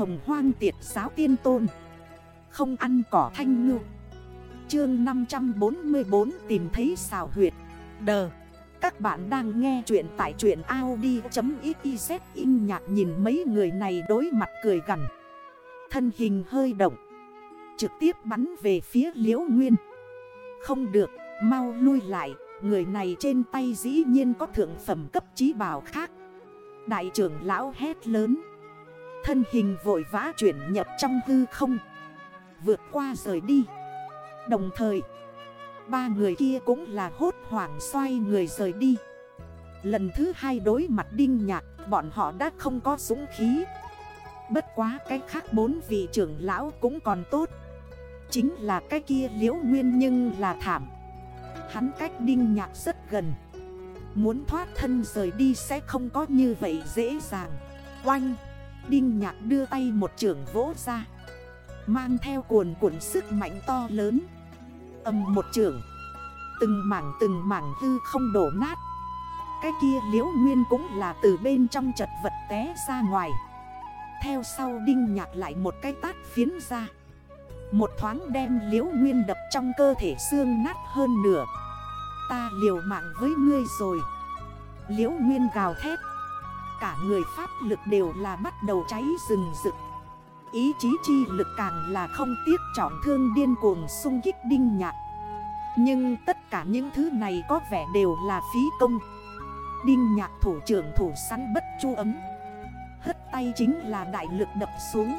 hồng hoang tiệt giáo tiên tôn. Không ăn cỏ thanh ngư. Chương 544 tìm thấy xào huyệt. Đờ. Các bạn đang nghe chuyện tại chuyện Audi.xyz in nhạc nhìn mấy người này đối mặt cười gần Thân hình hơi động. Trực tiếp bắn về phía liễu nguyên. Không được, mau lui lại. Người này trên tay dĩ nhiên có thượng phẩm cấp trí bảo khác. Đại trưởng lão hét lớn. Thân hình vội vã chuyển nhập trong hư không. Vượt qua rời đi. Đồng thời, Ba người kia cũng là hốt hoảng xoay người rời đi. Lần thứ hai đối mặt đinh nhạc, Bọn họ đã không có súng khí. Bất quá cái khác bốn vị trưởng lão cũng còn tốt. Chính là cái kia liễu nguyên nhưng là thảm. Hắn cách đinh nhạc rất gần. Muốn thoát thân rời đi sẽ không có như vậy dễ dàng. Oanh! Đinh nhạc đưa tay một trưởng vỗ ra. Mang theo cuồn cuộn sức mạnh to lớn. Âm một trưởng. Từng mảng từng mảng hư không đổ nát. Cái kia liễu nguyên cũng là từ bên trong chật vật té ra ngoài. Theo sau đinh nhạc lại một cái tát phiến ra. Một thoáng đem liễu nguyên đập trong cơ thể xương nát hơn nửa. Ta liều mạng với ngươi rồi. Liễu nguyên gào thét. Cả người pháp lực đều là bắt đầu cháy rừng rực. Ý chí chi lực càng là không tiếc trọng thương điên cuồng sung kích đinh nhạc. Nhưng tất cả những thứ này có vẻ đều là phí công. Đinh nhạc thủ trưởng thủ săn bất chu ấm. Hất tay chính là đại lực đập xuống.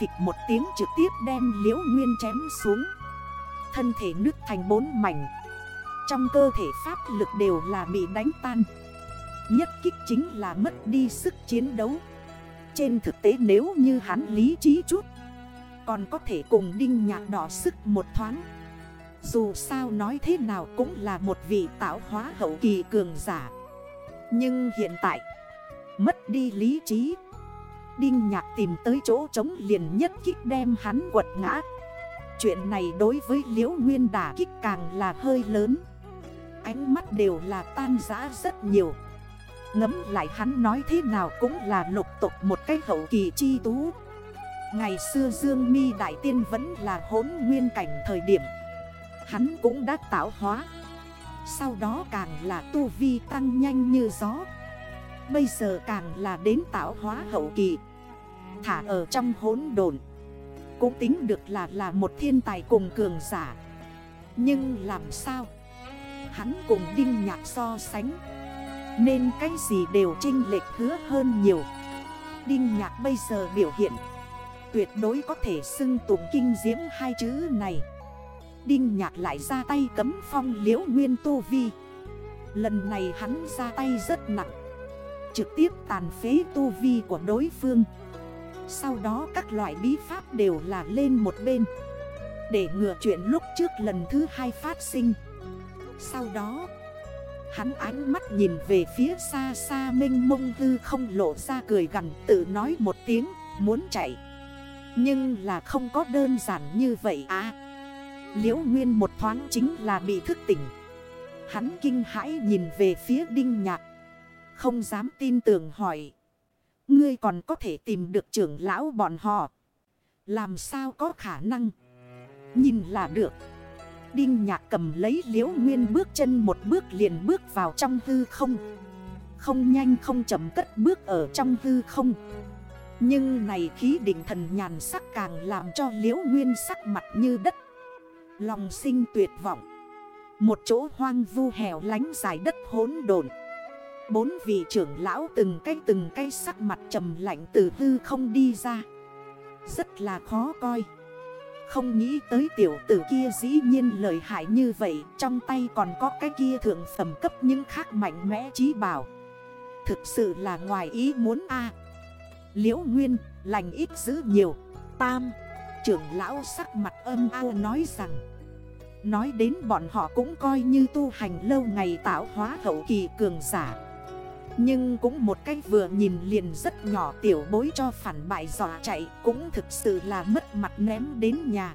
Phịch một tiếng trực tiếp đem liễu nguyên chém xuống. Thân thể nứt thành bốn mảnh. Trong cơ thể pháp lực đều là bị đánh tan. Nhất kích chính là mất đi sức chiến đấu. Trên thực tế nếu như hắn lý trí chút, Còn có thể cùng đinh nhạc đỏ sức một thoáng. Dù sao nói thế nào cũng là một vị tạo hóa hậu kỳ cường giả. Nhưng hiện tại, Mất đi lý trí, Đinh nhạc tìm tới chỗ trống liền nhất kích đem hắn quật ngã. Chuyện này đối với liễu nguyên đả kích càng là hơi lớn. Ánh mắt đều là tan giã rất nhiều. Ngấm lại hắn nói thế nào cũng là lục tục một cái hậu kỳ chi tú. Ngày xưa Dương mi Đại Tiên vẫn là hốn nguyên cảnh thời điểm. Hắn cũng đã tạo hóa. Sau đó càng là tu vi tăng nhanh như gió. Bây giờ càng là đến tạo hóa hậu kỳ. Thả ở trong hốn đồn Cũng tính được là là một thiên tài cùng cường giả. Nhưng làm sao? Hắn cùng Đinh Nhạc so sánh nên cái gì đều trinh lệch hứa hơn nhiều. Đinh nhạc bây giờ biểu hiện Tuyệt đối có thể xưng tụng kinh diễm hai chữ này. Đinh nhạc lại ra tay cấm phong liễu nguyên tu vi. Lần này hắn ra tay rất nặng, Trực tiếp tàn phế tu vi của đối phương. Sau đó các loại bí pháp đều là lên một bên. Để ngừa chuyện lúc trước lần thứ hai phát sinh. Sau đó Hắn ánh mắt nhìn về phía xa xa minh mông tư không lộ ra cười gần tự nói một tiếng, muốn chạy. Nhưng là không có đơn giản như vậy à. Liễu Nguyên một thoáng chính là bị thức tỉnh. Hắn kinh hãi nhìn về phía đinh nhạc. Không dám tin tưởng hỏi, Ngươi còn có thể tìm được trưởng lão bọn họ? Làm sao có khả năng? Nhìn là được. Đinh nhạc cầm lấy liễu nguyên bước chân một bước liền bước vào trong hư không. Không nhanh không chậm cất bước ở trong hư không. Nhưng này khí định thần nhàn sắc càng làm cho liễu nguyên sắc mặt như đất. Lòng sinh tuyệt vọng. Một chỗ hoang vu hẻo lánh dài đất hốn đồn Bốn vị trưởng lão từng cây từng cây sắc mặt trầm lạnh từ hư không đi ra. Rất là khó coi không nghĩ tới tiểu tử kia dĩ nhiên lợi hại như vậy, Trong tay còn có cái kia thượng phẩm cấp những khác mạnh mẽ trí bảo. Thực sự là ngoài ý muốn a. Liễu Nguyên, lành ít giữ nhiều. Tam, trưởng lão sắc mặt âm ao nói rằng, Nói đến bọn họ cũng coi như tu hành lâu ngày tạo hóa hậu kỳ cường giả nhưng cũng một cách vừa nhìn liền rất nhỏ tiểu bối cho phản bại dọa chạy, Cũng thực sự là mất mặt ném đến nhà.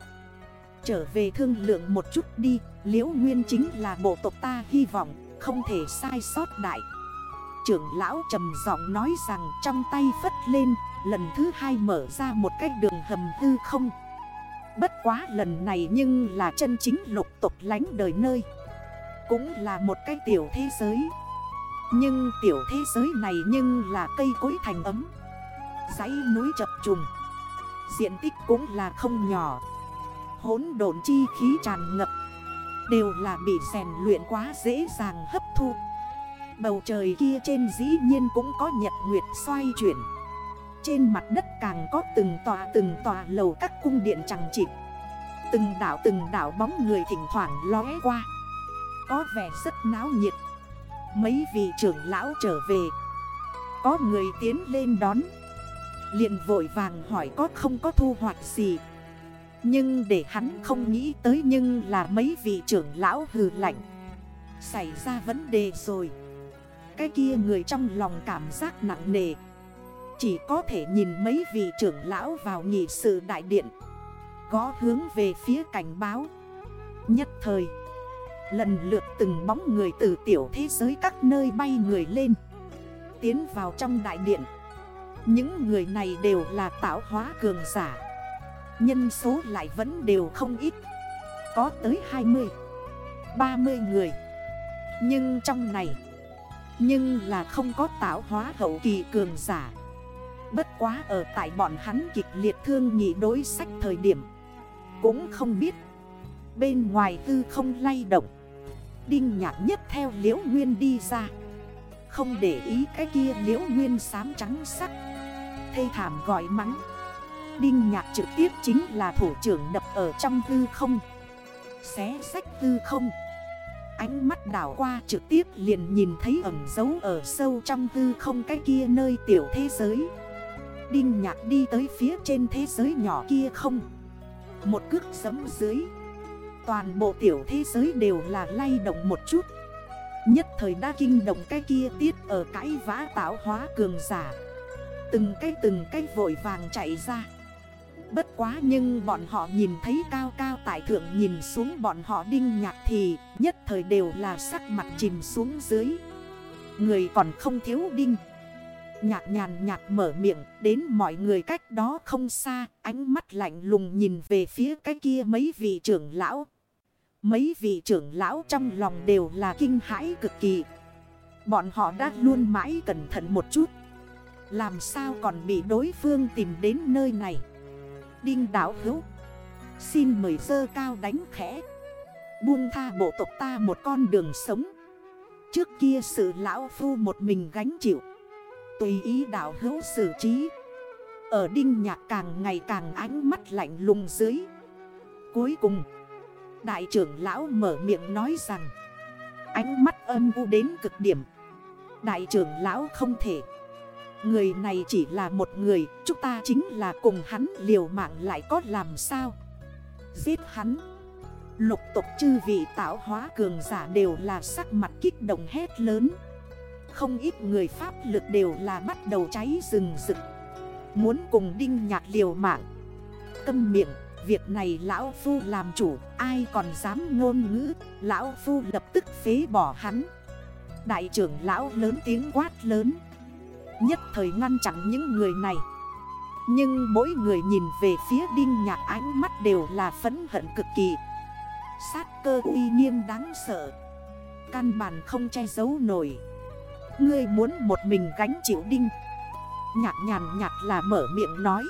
Trở về thương lượng một chút đi, Liễu Nguyên chính là bộ tộc ta hy vọng, Không thể sai sót đại. Trưởng lão trầm giọng nói rằng trong tay phất lên, Lần thứ hai mở ra một cái đường hầm hư không. Bất quá lần này nhưng là chân chính lục tục lánh đời nơi. Cũng là một cái tiểu thế giới. Nhưng tiểu thế giới này nhưng là cây cối thành ấm. Giấy núi chập trùng. Diện tích cũng là không nhỏ. Hốn độn chi khí tràn ngập. Đều là bị rèn luyện quá dễ dàng hấp thu. Bầu trời kia trên dĩ nhiên cũng có nhật nguyệt xoay chuyển. Trên mặt đất càng có từng tòa từng tòa lầu các cung điện chẳng chịp Từng đảo từng đảo bóng người thỉnh thoảng lóe qua. Có vẻ rất náo nhiệt. Mấy vị trưởng lão trở về. Có người tiến lên đón. Liền vội vàng hỏi có không có thu hoạch gì. Nhưng để hắn không nghĩ tới nhưng là mấy vị trưởng lão hừ lạnh. Xảy ra vấn đề rồi. Cái kia người trong lòng cảm giác nặng nề. Chỉ có thể nhìn mấy vị trưởng lão vào nghị sự đại điện. Gó hướng về phía cảnh báo. Nhất thời Lần lượt từng bóng người từ tiểu thế giới các nơi bay người lên, Tiến vào trong đại điện. Những người này đều là tạo hóa cường giả. Nhân số lại vẫn đều không ít. Có tới 20 30 người. Nhưng trong này, Nhưng là không có tạo hóa hậu kỳ cường giả. Bất quá ở tại bọn hắn kịch liệt thương nhị đối sách thời điểm, Cũng không biết Bên ngoài tư không lay động. Đinh nhạc nhất theo liễu nguyên đi ra. Không để ý cái kia liễu nguyên xám trắng sắc. Thê thảm gọi mắng. Đinh nhạc trực tiếp chính là thủ trưởng đập ở trong tư không. Xé sách tư không. Ánh mắt đảo qua trực tiếp liền nhìn thấy ẩm dấu ở sâu trong tư không cái kia nơi tiểu thế giới. Đinh nhạc đi tới phía trên thế giới nhỏ kia không. Một cước sấm dưới. Toàn bộ tiểu thế giới đều là lay động một chút. Nhất thời đã kinh động cái kia tiết ở cãi vã tạo hóa cường giả. Từng cái từng cái vội vàng chạy ra. Bất quá nhưng bọn họ nhìn thấy cao cao tại thượng nhìn xuống bọn họ đinh nhạc thì nhất thời đều là sắc mặt chìm xuống dưới. Người còn không thiếu đinh. Nhạc nhàn nhạt mở miệng, đến mọi người cách đó không xa, Ánh mắt lạnh lùng nhìn về phía cái kia mấy vị trưởng lão. Mấy vị trưởng lão trong lòng đều là kinh hãi cực kỳ. Bọn họ đã luôn mãi cẩn thận một chút. Làm sao còn bị đối phương tìm đến nơi này? Đinh đảo hữu, Xin mời dơ cao đánh khẽ. Buông tha bộ tộc ta một con đường sống. Trước kia sự lão phu một mình gánh chịu. Tùy ý đảo hữu xử trí. Ở đinh nhạc càng ngày càng ánh mắt lạnh lùng dưới. Cuối cùng Đại trưởng lão mở miệng nói rằng, Ánh mắt âm u đến cực điểm. Đại trưởng lão không thể. Người này chỉ là một người, Chúng ta chính là cùng hắn liều mạng lại có làm sao? Giết hắn. Lục tục chư vị tạo hóa cường giả đều là sắc mặt kích động hết lớn. Không ít người pháp lực đều là bắt đầu cháy rừng rực. Muốn cùng đinh nhạt liều mạng. Câm miệng. Việc này lão phu làm chủ, Ai còn dám ngôn ngữ? Lão phu lập tức phế bỏ hắn. Đại trưởng lão lớn tiếng quát lớn. Nhất thời ngăn chặn những người này. Nhưng mỗi người nhìn về phía đinh nhạc ánh mắt đều là phấn hận cực kỳ. Sát cơ uy nghiêm đáng sợ. Căn bản không che giấu nổi. Ngươi muốn một mình gánh chịu đinh. Nhạc nhàn nhạt là mở miệng nói.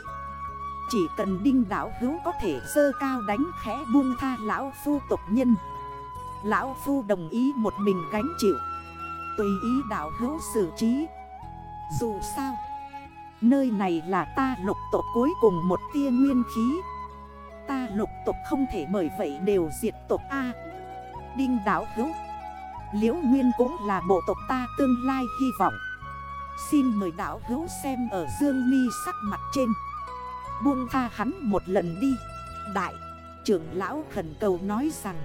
Chỉ cần đinh đảo hữu có thể sơ cao đánh khẽ buông tha lão phu tộc nhân. Lão phu đồng ý một mình gánh chịu. Tùy ý đảo hữu xử trí. Dù sao, Nơi này là ta lục tộc cuối cùng một tia nguyên khí. Ta lục tộc không thể bởi vậy đều diệt tộc A. Đinh đảo hữu, Liễu Nguyên cũng là bộ tộc ta tương lai hy vọng. Xin mời đảo hữu xem ở Dương mi sắc mặt trên. Buông tha hắn một lần đi Đại trưởng lão khẩn cầu nói rằng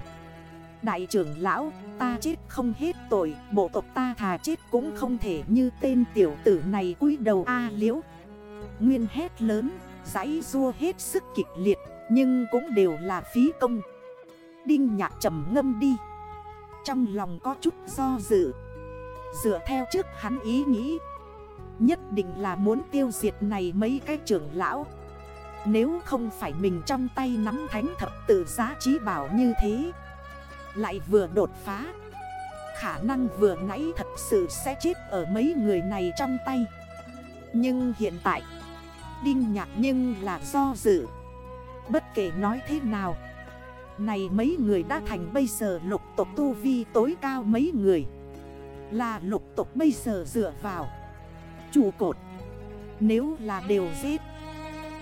Đại trưởng lão, ta chết không hết tội, bộ tộc ta thà chết cũng không thể như tên tiểu tử này cúi đầu A liễu. Nguyên hét lớn, giấy rua hết sức kịch liệt, nhưng cũng đều là phí công. Đinh nhạc trầm ngâm đi. Trong lòng có chút do dự. Dựa theo trước hắn ý nghĩ. Nhất định là muốn tiêu diệt này mấy cái trưởng lão nếu không phải mình trong tay nắm thánh thập tự giá trí bảo như thế, Lại vừa đột phá, Khả năng vừa nãy thật sự sẽ chết ở mấy người này trong tay. Nhưng hiện tại, Đinh nhạc nhưng là do dự. Bất kể nói thế nào, Này mấy người đã thành bây giờ lục tộc tu vi tối cao mấy người. Là lục tộc bây giờ dựa vào Chủ cột. Nếu là đều giết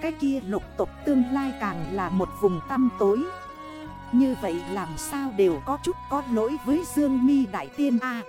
cái kia lục tộc tương lai càng là một vùng tăm tối. Như vậy làm sao đều có chút có lỗi với Dương mi Đại Tiên A.